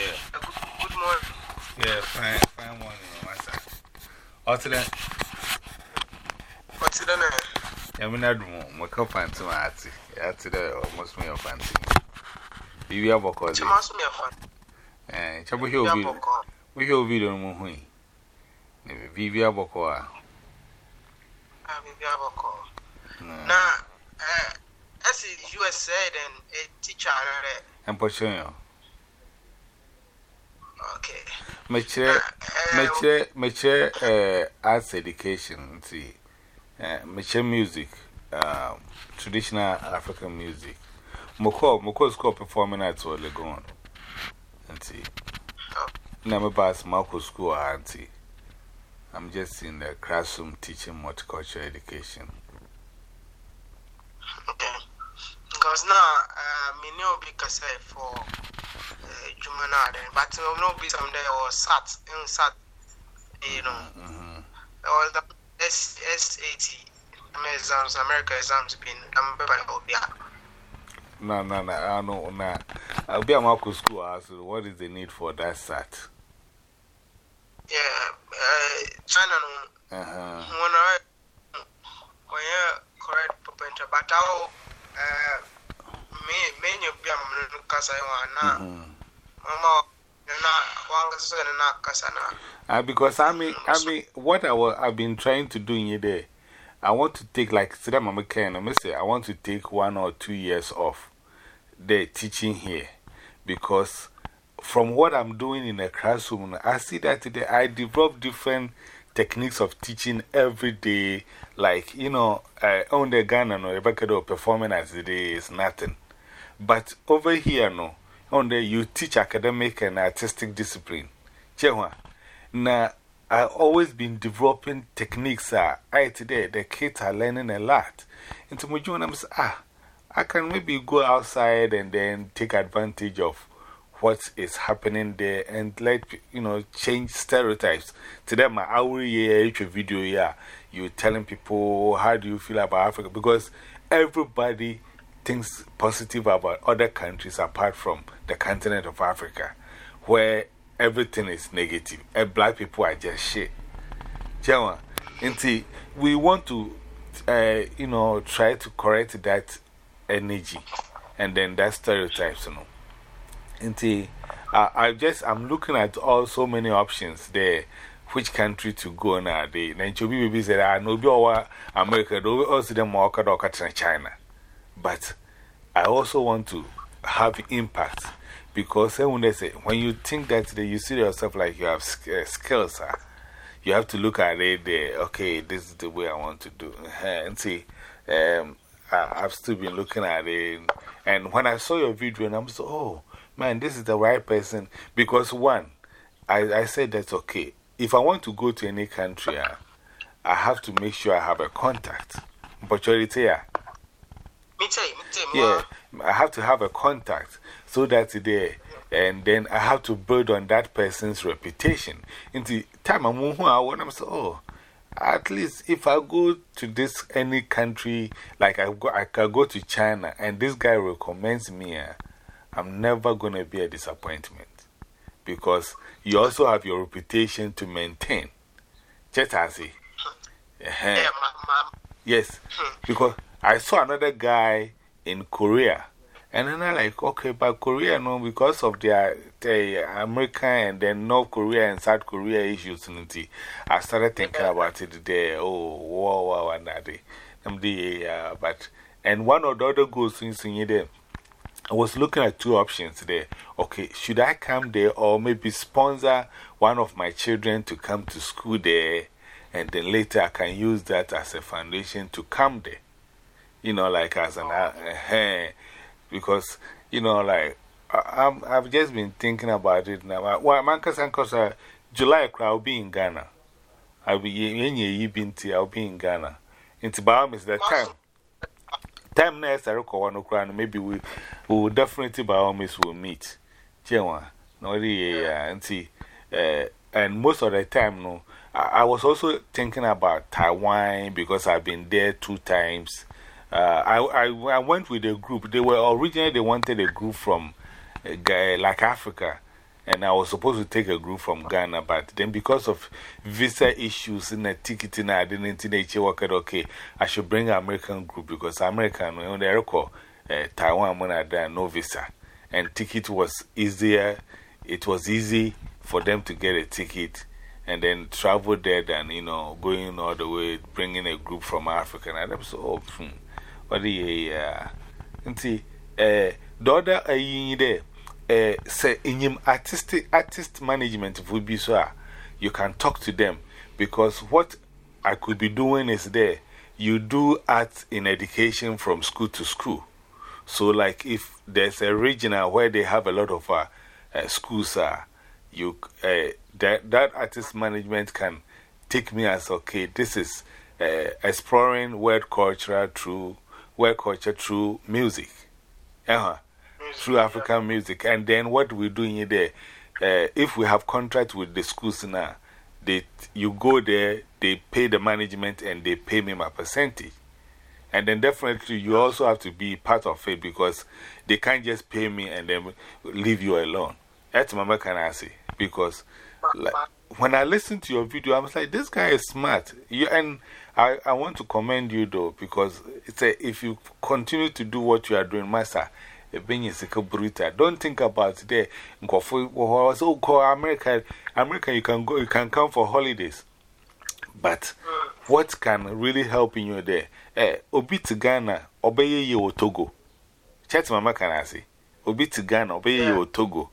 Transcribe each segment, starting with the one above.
Yeah. Good, good morning. Yeah, fine, fine morning, my son. What's that? What's the name? I'm in that room. My cup and some arty. That's it, almost me of fancy. You have a call. It's most me a fan. Eh, Chabu Hill video. We hear video on Muhui. Vivia Bokoa. I mean, we have a call. Now, uh, as you said, and a teacher, And pushing you. Okay. Mature, mature, mature, uh, arts education, see, uh, mature music, um, traditional African music. Moko, Moko school performing arts or Legon. And see, never pass Marco school, auntie. I'm just in the classroom teaching multicultural education. Okay. Because now, uh, me know because for Jumana, but no know be someday or sat in sat, you know, or the S SAT exams, America exams been, I'm very No, no, no, I know, no. I'll be a Marco school. Ask what is the need for that SAT? Yeah, uh, China, no, uh -huh. when I, when you're correct, but I'll, uh, me, me, you be a man, because I want now. Mama, uh, because I mean, I mean, what I was, I've been trying to do in there, I want to take, like, today, Mama Ken, I say, I want to take one or two years off the teaching here because from what I'm doing in the classroom, I see that today I develop different techniques of teaching every day. Like, you know, uh, on the Ghana, no, Rebecca, performing as it is nothing. But over here, no, on there you teach academic and artistic discipline. Chewa. Now, I've always been developing techniques. Uh, I today, the kids are learning a lot. And to me, I'm saying, ah, I can maybe go outside and then take advantage of what is happening there and let you know change stereotypes. Today, my hour year video, yeah, you telling people how do you feel about Africa because everybody thinks positive about other countries apart from the continent of Africa, where everything is negative. And black people are just shit. Jawa, we want to, uh, you know, try to correct that energy and then that stereotypes, you know. Nti, uh, I just, I'm looking at all so many options there. Which country to go now? The Nanchobi baby said, I know America, though also them more China. But I also want to have impact because when they say, when you think that you see yourself like you have skills, uh, you have to look at it. Okay, this is the way I want to do. And see, um, I, I've still been looking at it. And when I saw your video, and I'm so, oh, man, this is the right person. Because, one, I, I said that's okay. If I want to go to any country, uh, I have to make sure I have a contact. But you're there. Me too, me too. Yeah, I have to have a contact so that there, and then I have to build on that person's reputation. In the time I'm home, I want to say, oh, at least if I go to this any country, like I, go, I can go to China and this guy recommends me, uh, I'm never going to be a disappointment because you also have your reputation to maintain. Just as he. Yes, because I saw another guy in Korea. And then I like, okay, but Korea, no, because of their, the American and then North Korea and South Korea issues, I started thinking about it there. Oh, wow, wow, and that day. Uh, but, and one of the other goals in there, I was looking at two options there. Okay, should I come there or maybe sponsor one of my children to come to school there? And then later I can use that as a foundation to come there. You know, like as an, uh, uh, because, you know, like, I, I've just been thinking about it now. Well, Mankas and Kosa, July, I'll be in Ghana. I'll be in Yibinti, I'll be in Ghana. Into Bahamas is the time. Time next, I record one crown, maybe we will definitely by all means will meet. Jewa, no, yeah, and see, and most of the time, no. I was also thinking about Taiwan because I've been there two times. Uh, I, I, I went with a group. They were originally, they wanted a group from uh, like Africa. And I was supposed to take a group from Ghana, but then because of visa issues in the ticket, I didn't think okay, I should bring an American group because American, know, they recall uh, Taiwan, when I had no visa. And ticket was easier, it was easy for them to get a ticket and then travel there than, you know, going all the way, bringing a group from Africa. And I was so, oh, hmm, what the, yeah. See, uh, the other, uh, there uh, say in artistic artist management would be so you can talk to them because what I could be doing is there you do art in education from school to school. So, like if there's a region where they have a lot of uh, uh, schools, uh, you, uh, that, that artist management can take me as okay, this is exploring world culture through world culture through music. Uh -huh through African music. And then what we're doing there, uh, if we have contract with the schools now, they, you go there, they pay the management and they pay me my percentage. And then definitely you also have to be part of it because they can't just pay me and then leave you alone. That's my can I say. Because like, when I listen to your video, I was like, this guy is smart. You, and I, I want to commend you though, because it's a, if you continue to do what you are doing, Master. Don't think about there. So, call America, America, you can go, you can come for holidays. But what can really help in you there? Eh, Obi to Ghana, obey you Togo. Chat Mama can I say? Obi to Ghana, obey you Togo.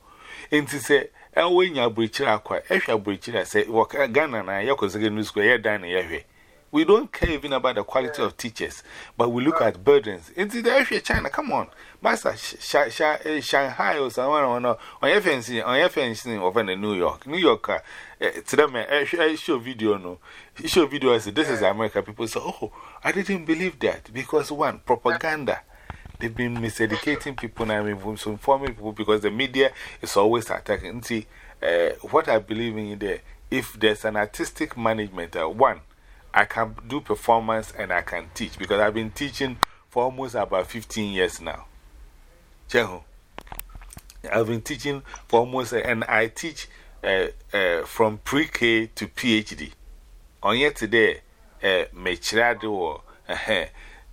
And to say, Elway, your breacher, aqua, if your breacher, say, Ghana, and your cousin, news square, down here. We don't care even about the quality of teachers, but we look at burdens. It's the area China, come on. Master, eh, Shanghai or someone or no, on your fencing, on fencing eh, over in New York. New York, uh, eh, to them, I show video, no. I Show video, I said, this is America. People say, oh, I didn't believe that because one, propaganda. They've been miseducating people now, informing people because the media is always attacking. See, what I believe in there, if there's an artistic management, uh, one, I can do performance and I can teach because I've been teaching for almost about 15 years now. Cheho. I've been teaching for almost, and I teach uh, uh, from pre K to PhD. On yet today, uh, or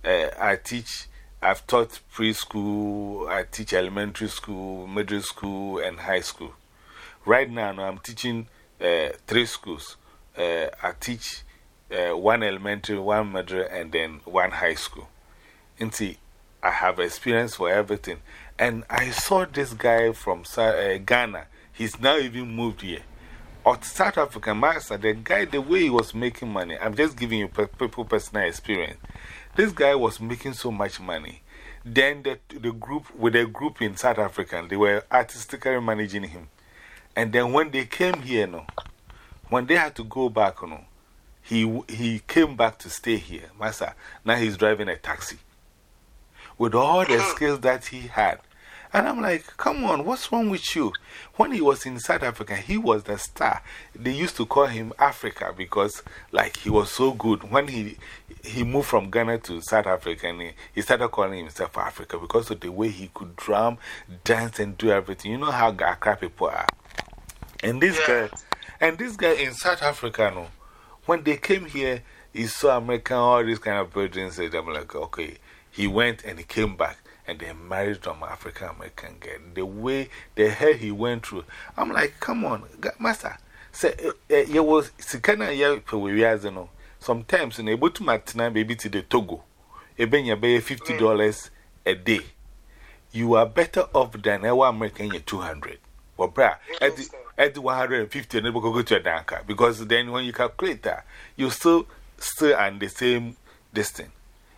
I teach, I've taught preschool, I teach elementary school, middle school, and high school. Right now, I'm teaching three schools. I teach uh, one elementary, one middle, and then one high school. And see, I have experience for everything. And I saw this guy from uh, Ghana. He's now even moved here. Or South African master, the guy, the way he was making money, I'm just giving you people personal experience. This guy was making so much money. Then the, the group, with a group in South Africa, they were artistically managing him. And then when they came here, no, when they had to go back, no, he, he came back to stay here. Master, now he's driving a taxi with all the hmm. skills that he had. And I'm like, come on, what's wrong with you? When he was in South Africa, he was the star. They used to call him Africa because, like, he was so good. When he, he moved from Ghana to South Africa, and he, he started calling himself Africa because of the way he could drum, dance, and do everything. You know how Accra people are. And this guy, and this guy in South Africa, no, when they came here, he saw American, all these kind of buildings. And I'm like, okay. He went and he came back and they married some African American girl. The way, the hell he went through. I'm like, come on, master. Say, eh, eh, you was Sikana Pewiazano. Sometimes in a boat matina, baby to the Togo, a benya bay $50 a day. You are better off than our American 200. Well, bra, at the at 150 and go to a danka because then when you calculate that, you still still on the same distance.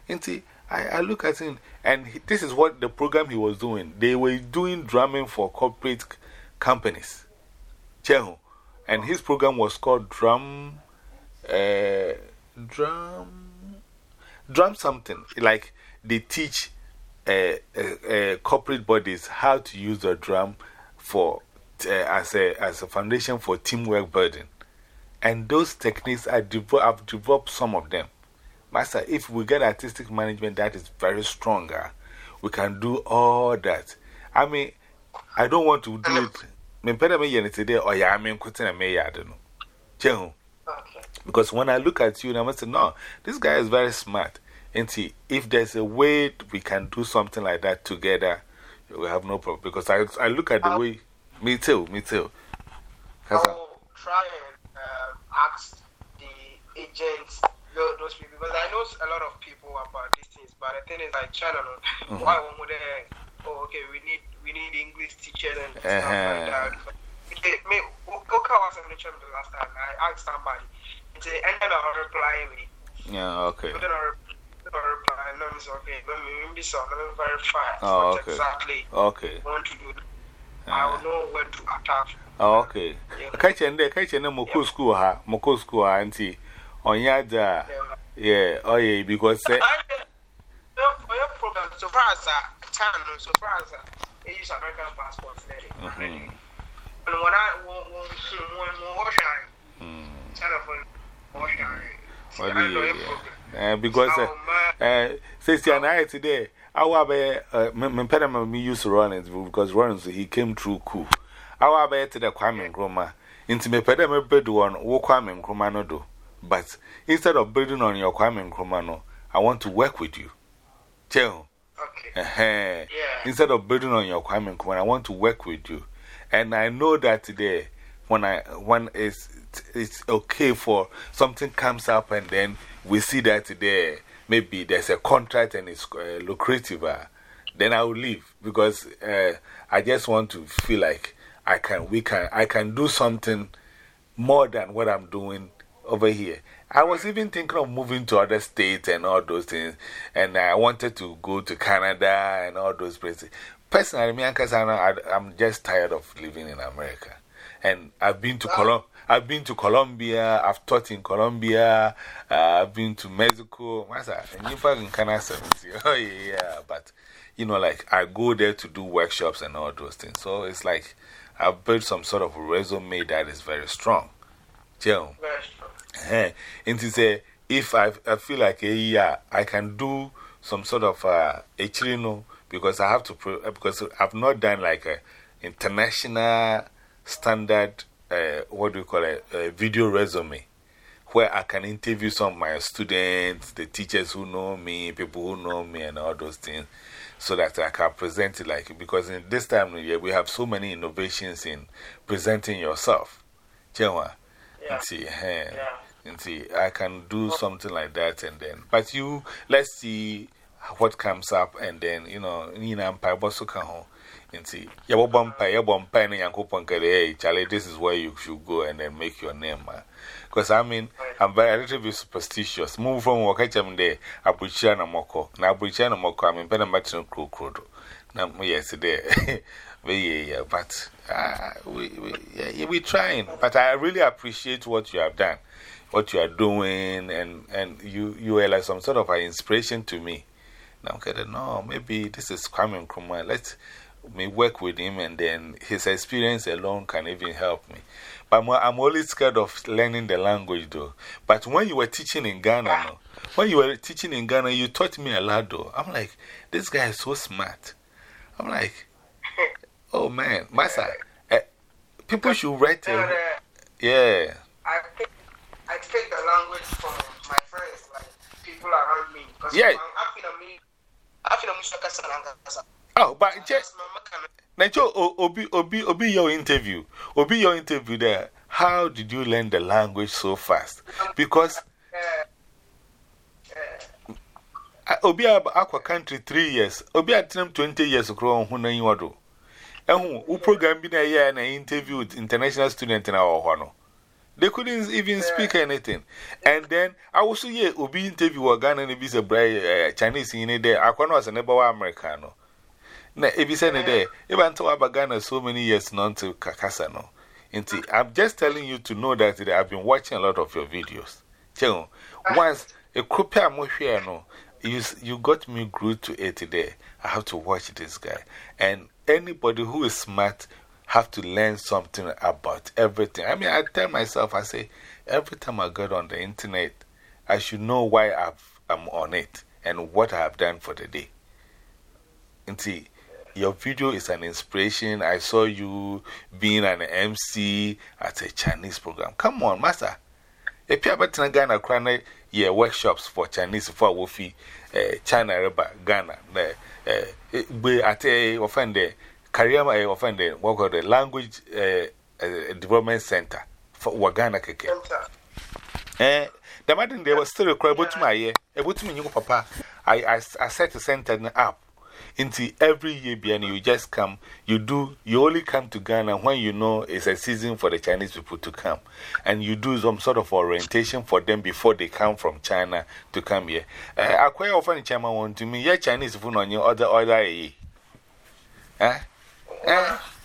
And see, I, I look at him, and this is what the program he was doing. They were doing drumming for corporate companies. Chehu. And his program was called Drum. Uh, drum. Drum something. Like they teach uh, uh corporate bodies how to use the drum for uh, as, a, as a foundation for teamwork building. And those techniques, I I've developed some of them. Master, if we get artistic management that is very stronger, we can do all that. I mean, I don't want to do it. me better me yen today or ya mean cutting a may I don't know. Because when I look at you, I must say, no, this guy is very smart. And see, if there's a way we can do something like that together, we have no problem. Because I, I look at the uh, way, me too, me too. I'll try and uh, ask the agents, those people, because I know a lot of people about these things, but the thing is, I channel -hmm. why would oh, okay, we need, we need English teachers and -huh. stuff like uh-huh. that. Okay, me, okay, I was in the channel the last time, I asked somebody, and they ended up replying me. Yeah, okay. But then I reply, no, it's okay, let me, let me, let me verify oh, okay. exactly okay. want to do. I will know when to attack. Oh, okay. Catch and there, and then Moko school, ha, Moko school, auntie. On Yada, yeah, oh, yeah, because. Uh, your problem, so far as a town, so far as a use American passport, and when I more shine, telephone, more shine. Because, uh, since you're not today, I will be, uh, me use Rawlings because Rawlings, he came through cool. Our bed to the Kwame Nkrumah. Into a bed one, wo Kwame Nkrumah no do. But instead of building on your Kwame Nkrumah no, I want to work with you. Cheo. Okay. Yeah. Instead of building on your Kwame Nkrumah, I want to work with you. And I know that today, when, I, when it's, it's okay for something comes up and then we see that today, maybe there's a contract and it's uh, lucrative, uh, then I will leave because uh, I just want to feel like I can, we can, I can do something more than what I'm doing over here. I was even thinking of moving to other states and all those things. And I wanted to go to Canada and all those places. Personally, me and Kasana, I'm just tired of living in America. And I've been to Colombia. I've been to Colombia, I've taught in Colombia, uh, I've been to Mexico. What's that? And you in Canada, oh, yeah, but you know, like I go there to do workshops and all those things. So it's like I've built some sort of resume that is very strong. Joe. And to say, if I, I feel like a year, I can do some sort of uh, a because I have to, because I've not done like a international standard, uh, what do you call it, a video resume where I can interview some of my students, the teachers who know me, people who know me, and all those things so that I can present it like because in this time of year we have so many innovations in presenting yourself. Chenwa, yeah. see, yeah. and see, I can do something like that and then, but you, let's see what comes up and then, you know, Nina and Paibosu see, you bump, you bump, and you hey, Charlie, this is where you should go and then make your name. Because I mean, I'm very a little bit superstitious. Move from Wakacham Day, Abuchana Moko. Now, Abuchana Moko, I'm in Penamatan Crew Crodo. Now, yes, there. But uh, we, we, yeah, we're trying. But I really appreciate what you have done, what you are doing, and, and you, you are like some sort of an inspiration to me. Now, okay, no, maybe this is Kwame Nkrumah. Let me work with him, and then his experience alone can even help me. But I'm, I'm always scared of learning the language, though. But when you were teaching in Ghana, no, when you were teaching in Ghana, you taught me a lot, though. I'm like, this guy is so smart. I'm like, oh man, Masa, uh, people should write it. Uh, yeah. I take, I take the language from my friends, like people around me. Yeah. I feel I'm Oh, but just. Nacho, Obi, Obi, Obi, your interview. Obi, your interview there. How did you learn the language so fast? Because. Obi, Aqua country three years. Obi, at them 20 years ago, who know you are. And who program been a year and I interviewed international students in our honor. They couldn't even speak anything. And then I was here, Obi interview a Ghana a eh, Chinese in a day. I was a neighbor Americano. Na if you say there, even to Abagana so many years non to Kakasano. I'm just telling you to know that I've been watching a lot of your videos. Once a copy no, you, you got me glued to it today. I have to watch this guy. And anybody who is smart have to learn something about everything. I mean, I tell myself, I say, every time I get on the internet, I should know why I've, I'm on it and what I have done for the day. See, your video is an inspiration. I saw you being an MC at a Chinese program. Come on, master. If you have a Ghana, Krana, yeah, workshops for Chinese for Wofi, eh, China, Reba, Ghana, we eh, eh, at a offender, career, eh, offender, work on the language development center for Wagana Keke. Eh, the madam, they were still a crab to my ear, a boot me, papa. I, I, I set the center up. Into every year, and you just come, you do, you only come to Ghana when you know it's a season for the Chinese people to come. And you do some sort of orientation for them before they come from China to come here. I quite often, Chairman, want to me, yeah, Chinese food on your other order. Eh? Eh?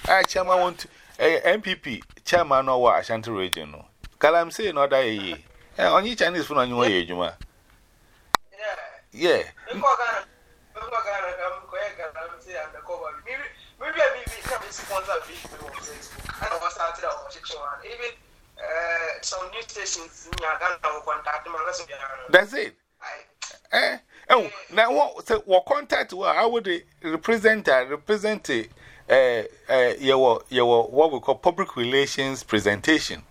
Eh? Chairman, want to, eh, MPP, Chairman, or Ashanti region. Kalam say, no, that eh? On your Chinese food on your age, Yeah. Maybe a sponsor of and I Even some news stations in will contact them. That's it. Eh? Oh, now what? So, what contact? I would represent, represent, uh, uh, your, your, what we call public relations presentation.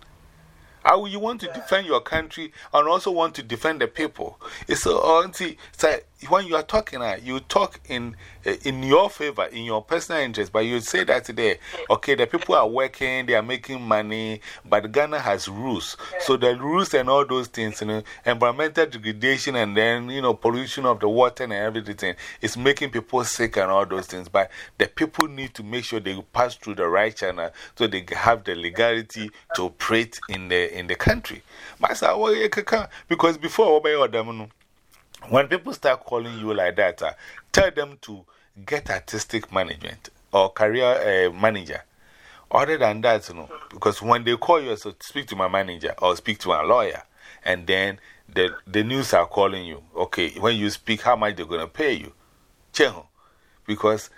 How you want to defend your country and also want to defend the people. It's so, so when you are talking, uh, you talk in, uh, in your favor, in your personal interest, but you say that today, okay, the people are working, they are making money, but Ghana has rules. So the rules and all those things, you know, environmental degradation and then, you know, pollution of the water and everything is making people sick and all those things. But the people need to make sure they pass through the right channel so they have the legality to operate in the, in the country. Because before, when people start calling you like that, uh, tell them to get artistic management or career uh, manager. Other than that, you know, because when they call you, so speak to my manager or speak to my lawyer, and then the, the news are calling you. Okay, when you speak, how much they're going to pay you? Because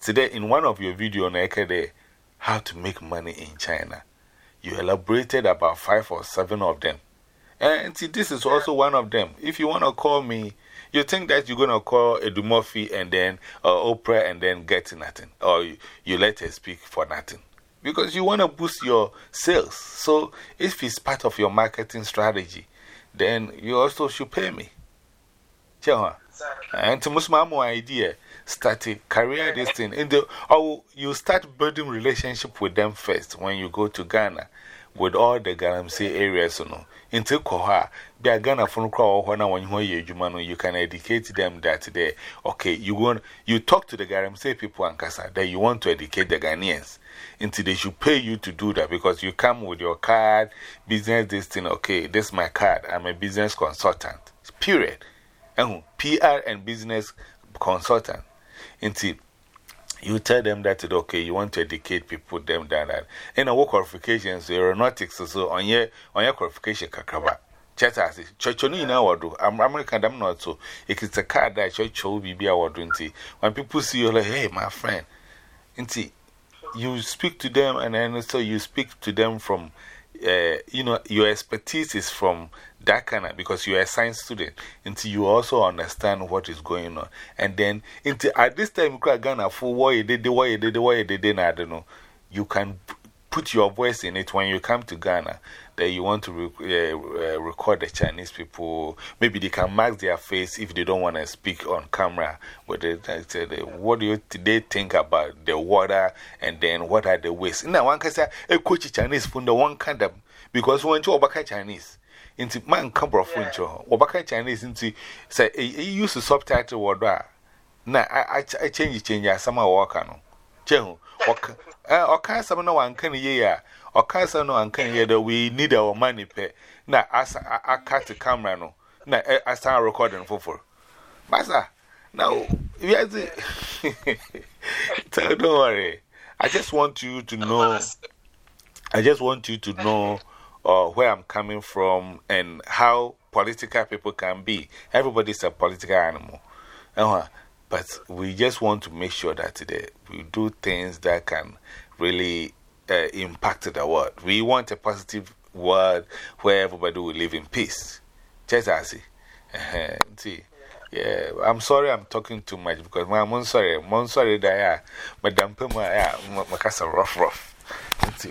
today, in one of your videos on Ekede, how to make money in China, you elaborated about five or seven of them. And see, this is also one of them. If you want to call me, you think that you're going to call Eddie Murphy and then uh, Oprah and then get nothing. Or you, you let her speak for nothing. Because you want to boost your sales. So if it's part of your marketing strategy, then you also should pay me. Exactly. And to most my idea, start a career this thing. In the, or you start building relationship with them first when you go to Ghana with all the Galamsey areas. You know. Into Koha, be a Ghana phone call when I want you, you can educate them that they, okay, you want, you talk to the Galamsey people and Kasa that you want to educate the Ghanaians. Until they should pay you to do that because you come with your card, business, this thing, okay, this is my card, I'm a business consultant. Period. And PR and business consultant. Until you tell them that, okay, you want to educate people, them, that, that. And our qualifications, aeronautics, so on your, on your qualification, Kakraba. Chat as it, church only in our do. I'm American, I'm not so. It is a card that church will be our doing. When people see you, like, hey, my friend, you speak to them, and then so you speak to them from uh, you know, your expertise is from that kind of, because you're a science student, until you also understand what is going on. And then, until at this time, you cry Ghana, for what you did, what you did, what you did, I don't know, you can put your voice in it when you come to Ghana that you want to re uh, uh, record the Chinese people. Maybe they can mark their face if they don't want to speak on camera. But they, they, what do you they think about the water and then what are the ways? Now, one can say, a coach Chinese from the one kind of because when you are Chinese. Into man come from French or Chinese into say, he use a subtitle word. Now, I, I change it, change it, some walk on. Chehu, or can't some no one can hear or can't some no one can hear that we need our money pay. Now, as I cut the camera, no, now I start recording for for. Master, now, yes, don't worry. I just want you to know, I just want you to know uh, where I'm coming from and how political people can be. Everybody's a political animal. Uh, but we just want to make sure that today we do things that can really uh, impact the world. We want a positive world where everybody will live in peace. Just as see. Yeah, I'm sorry I'm talking too much because my, I'm sorry. I'm sorry that I, Madam Pema, I, casa rough, rough.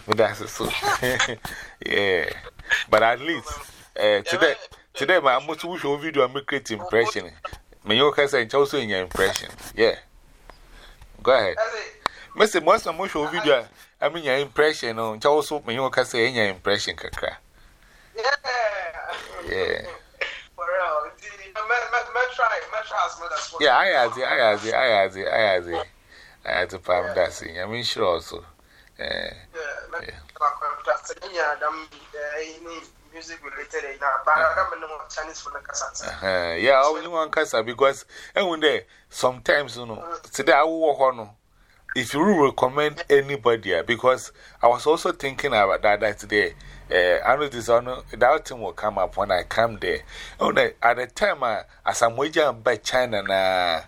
But that's so. yeah, but at least uh, today, today, my most wish video, I'm creating impression. May you say, also in your impression. Yeah, go ahead. Mr. Most of my video, I mean, your impression on also, may you say, in your impression, Kakra. Yeah. Yeah. Yeah, I had it, I had it, I had it, I had it. I had to palm that thing. I mean, sure also. Yeah, yeah. Music related, but I don't know Chinese for the Kasa. Yeah, only one Kasa because, when they sometimes, you know, today I will walk on. If you recommend anybody, because I was also thinking about that, that today. Uh, I know this honor, that thing will come up when I come there. Oh, at the time, uh, as I'm waiting by China, na,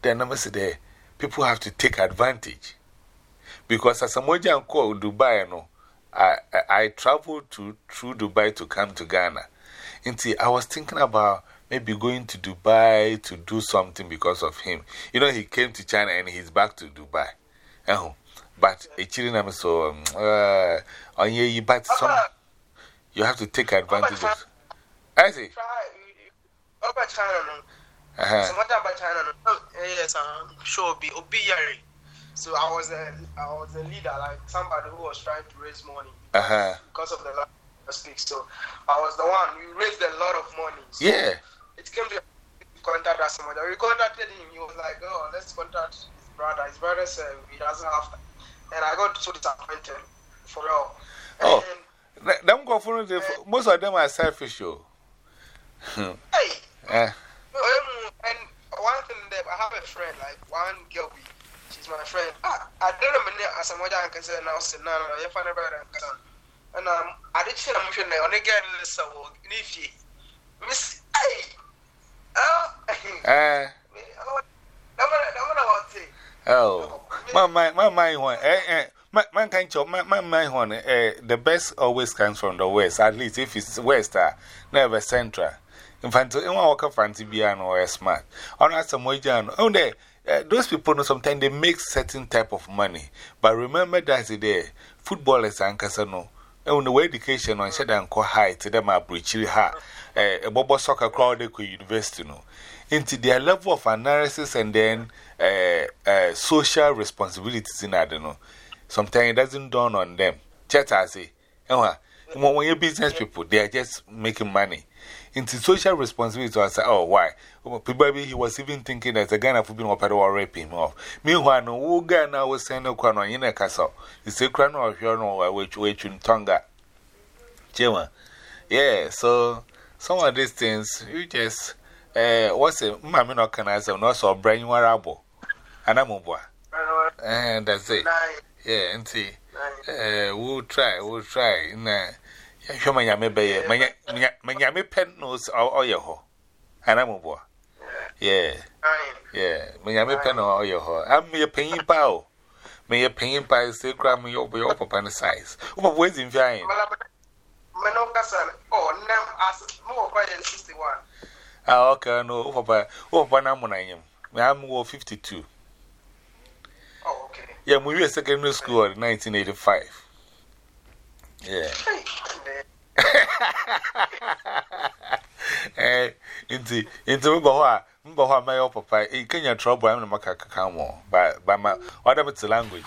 then I'm say people have to take advantage. Because as I'm waiting call Dubai, no, I, I, I traveled to, through Dubai to come to Ghana. And see, I was thinking about maybe going to Dubai to do something because of him. You know, he came to China and he's back to Dubai. Oh, but a children, so, uh, on ye, but some, you have to take advantage of. I see. Uh -huh. So what about China? Yes, um, sure, be Obiyari. So I was a, I was a leader, like somebody who was trying to raise money uh -huh. because of the speak. So I was the one. who raised a lot of money. So yeah. It came to contact us. Somebody. We contacted him. He was like, "Oh, let's contact his brother." His brother said he doesn't have time, and I got so disappointed for real. Oh. Them go for most of them are selfish. Oh. hey. Yeah. And one thing that I have a friend, like one girl, she's my friend. Ah, I don't know as a mother and say now, say, no, no, you're fine about it. And um, I did see a mission there on again, listen, if you miss, hey, oh, eh, oh, my mind, my mind, eh, eh. Man can't chop my mind one. Eh, the best always comes from the west, at least if it's west, uh, never central. In fact, in one walk of fancy piano or smart. On us, some way, oh, there. Those people know sometimes they make certain type of money. But remember that today, footballers and casino, and the way education on shed and co high to them are breaching her. A bobo soccer crowd, they could university. No. Into their level of analysis and then uh, social responsibilities in I don't know. Sometimes it doesn't dawn on them. Chat, I say, when you're business people, they are just making money. Into social responsibility, I say, oh, why? Probably he was even thinking that the Ghana for being opera or raping him off. Meanwhile, no Ghana was saying no crown in a castle. It's a crown or here no which way in Tonga. Jema. Yeah, so some of these things, you just, uh, what's it? Mammy no can I say, no, so brain warable. And I'm a boy. And that's it. Yeah, and see, uh, we'll try, we'll try. Nah, yeah, show my yammy bay, my yammy pen knows all your ho. And I'm a boy. Yeah, yeah, my yammy pen or your ho. I'm your penny pow. May a penny pie say, cram me over your upon the size. What was in flying? Oh, name as more by 61. Ah, okay, no, over by I'm 52. Oh, okay. Yeah, we were secondary school in 1985. Yeah. Eh, into into Mbawa, Mbawa, my papa, in Kenya trouble, I'm not a cacao, but by my other language.